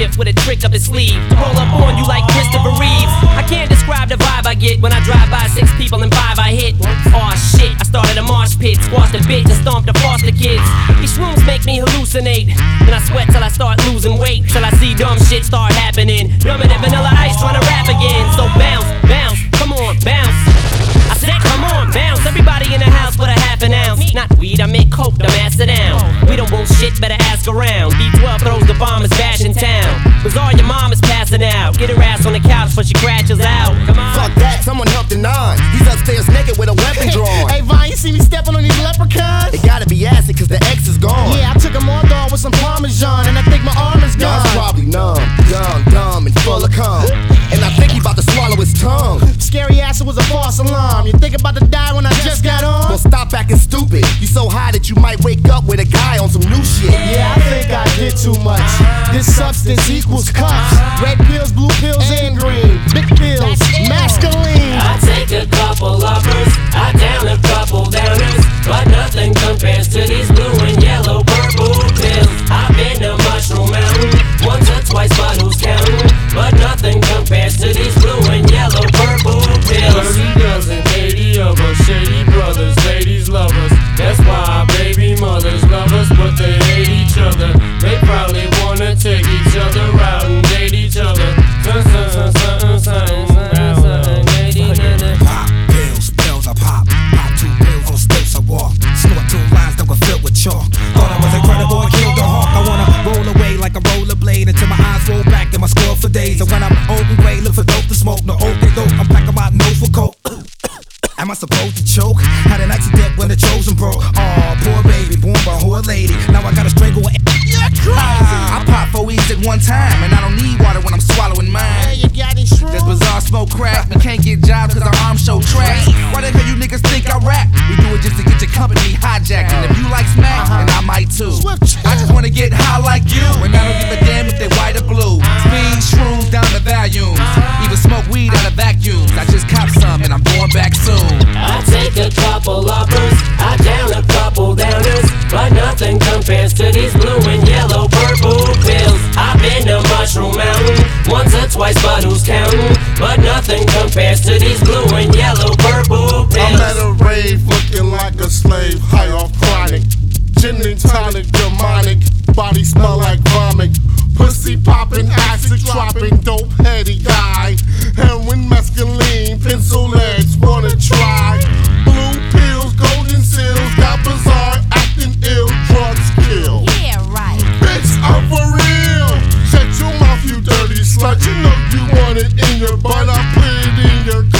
shift with a trick up his sleeve. Roll up on you like Christopher Reeves. I can't describe the vibe I get when I drive by six people and five I hit. Aw shit, I started a mosh pit, squashed a bitch and stomped the foster kids. These shrooms make me hallucinate. Then I sweat till I start losing weight. Till I see dumb shit start happening. Dumber than vanilla ice trying to ask around. D12 throws the bombers bash in town. Bizarre, your mom is passing out. Get her ass on the couch before she crashes out. Come on. Fuck that, someone help Denaun. He's upstairs naked with a weapon drawn. Hey, Vine, you see me stepping on these leprechauns? It gotta be acid, cause the X is gone. Yeah, I took him all dog with some Parmesan, and I think my arm is Y'all's probably numb, dumb, dumb, and full of cum. And I think he about to swallow his tongue. Scary ass, it was a false alarm. You think about to die when I just got on? Well, stop acting stupid. You so high that you might wake up too much. This substance equals cuffs. Red pills, blue when the chosen broke. Aw, poor baby, born by a whore lady. Now I gotta strangle her. You're crazy. Ah, I pop four weeds at one time, and I don't need water when I'm swallowing mine. you got these This bizarre smoke crack. We can't get jobs cause our arms show trash. Why the hell you niggas think I rap? We do it just to get your company hijacked. And if you like smack, then I might too. I just wanna get high like you. And I don't give a damn if they white or blue. Speed, shrooms down to Valiums. Even smoke weed out of vacuums. I just cop some and I'm going back soon. Compares to these blue and yellow purple pills. I've been to Mushroom Mountain once or twice, but who's counting? But nothing compares to these blue and yellow purple pills. I'm at a rave looking like a slave, high off chronic. Gin and tonic, demonic, body smell like vomit. Pussy popping, acid dropping, dope heady guy. Heroin, mescaline, pencil You want it in your butt. I put it in your